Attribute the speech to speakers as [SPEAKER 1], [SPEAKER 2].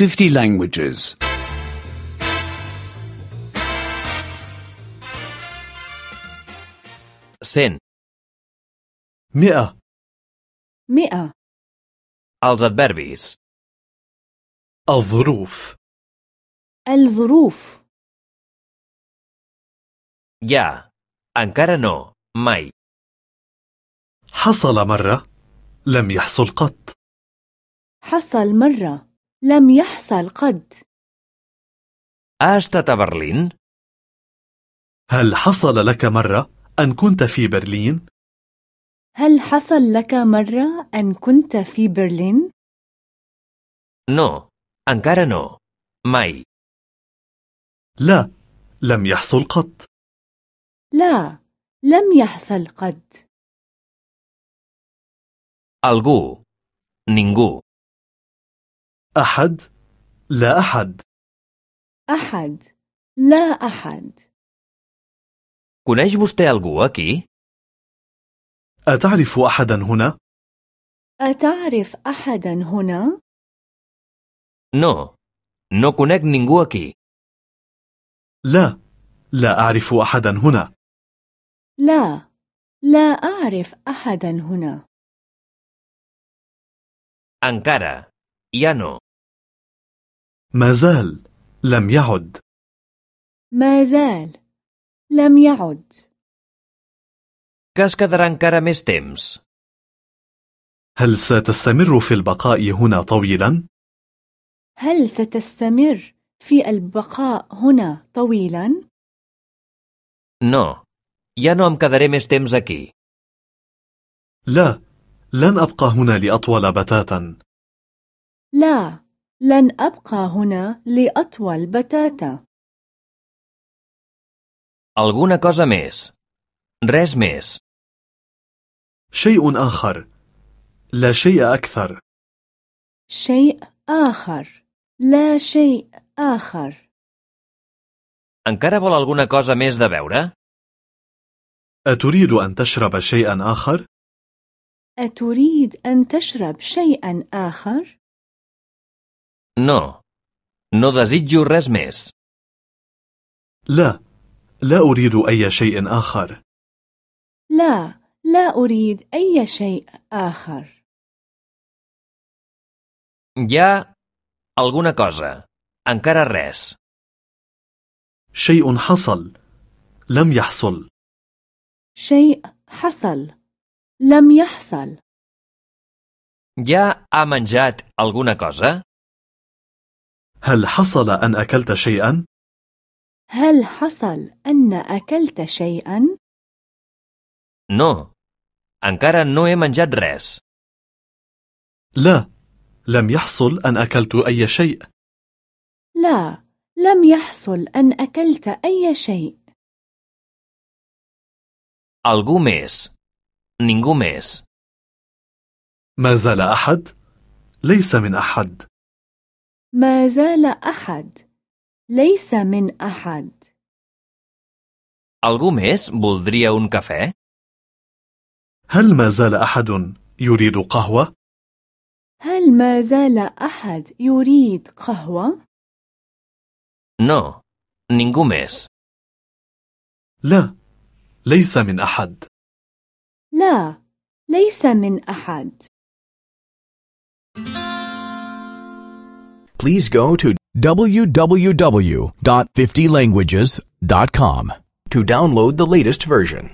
[SPEAKER 1] 50 languages.
[SPEAKER 2] Cent.
[SPEAKER 3] مئة
[SPEAKER 4] مئة
[SPEAKER 2] Els adverbis.
[SPEAKER 3] الظروف
[SPEAKER 4] الظروف
[SPEAKER 2] Ja. Encara no. Mai.
[SPEAKER 3] حصل مرة لم يحصل قط
[SPEAKER 4] حصل مرة لم يحصل قد
[SPEAKER 2] Ha estat a Berlín?
[SPEAKER 3] هل حصل لك مرة أن كنت في برلين؟
[SPEAKER 4] هل حصل لك مرة أن كنت في برلين؟
[SPEAKER 2] No. Encara no. Mai.
[SPEAKER 3] لا لم يحصل قط
[SPEAKER 4] لا لم يحصل قد
[SPEAKER 2] Algú. Ningú.
[SPEAKER 3] أحد لا أحد
[SPEAKER 4] أحد لا أحد
[SPEAKER 2] Coneix vostè algú aquí?
[SPEAKER 3] أتعرف أحدا هنا؟
[SPEAKER 4] أتعرف أحدا هنا؟
[SPEAKER 2] No. No conec ningú aquí.
[SPEAKER 3] لا لا أعرف أحدا هنا
[SPEAKER 4] لا لا أعرف أحدا هنا
[SPEAKER 2] Encara. No.
[SPEAKER 3] ما زال لم يعد
[SPEAKER 4] ما زال لم يعد
[SPEAKER 2] Que es quedarà encara més temps?
[SPEAKER 3] هل ستستمر في البقاء هنا طويلا؟
[SPEAKER 4] هل ستستمر في البقاء هنا طويلا؟
[SPEAKER 2] No. Ja no em quedaré més temps aquí.
[SPEAKER 3] لا لن أبقى هنا لأطول بتاتا
[SPEAKER 4] لا لن أبقى هنا لأطول بتاتا
[SPEAKER 2] Alguna cosa més. Res més.
[SPEAKER 3] شيء آخر لا شيء أكثر
[SPEAKER 4] شيء آخر لا شيء آخر
[SPEAKER 2] Encara vol alguna cosa més de beure?
[SPEAKER 3] أتريد أن تشرب شيئا آخر؟
[SPEAKER 4] أتريد أن تشرب شيئا آخر؟
[SPEAKER 2] No. No desitjo res més.
[SPEAKER 3] لا لا أريد أي شيء آخر
[SPEAKER 4] لا لا أريد أي شيء آخر
[SPEAKER 2] Hi ha alguna cosa. Encara res.
[SPEAKER 3] شيء حصل لم يحصل
[SPEAKER 4] شيء حصل لم يحصل
[SPEAKER 2] Ja ha menjat alguna cosa?
[SPEAKER 3] هل حصل أن أكلت شيئا؟
[SPEAKER 4] هل حصل أن أكلت شيئا؟
[SPEAKER 2] No. Encara no he menjat res.
[SPEAKER 3] لا لم يحصل أن أكلت أي شيء
[SPEAKER 4] لا لم يحصل أن أكلت أي شيء
[SPEAKER 2] Algú més. Ningú més.
[SPEAKER 3] ما زال أحد؟ ليس من أحد
[SPEAKER 4] ما زال أحد ليس من أحد
[SPEAKER 2] Algú més voldria un cafè?
[SPEAKER 3] هل ما زال أحد يريد قهوة؟
[SPEAKER 4] هل ما زال أحد يريد قهوة؟
[SPEAKER 2] No. Ningú més.
[SPEAKER 3] لا ليس من أحد
[SPEAKER 4] لا ليس من أحد
[SPEAKER 5] Please go to www.50languages.com to download the latest version.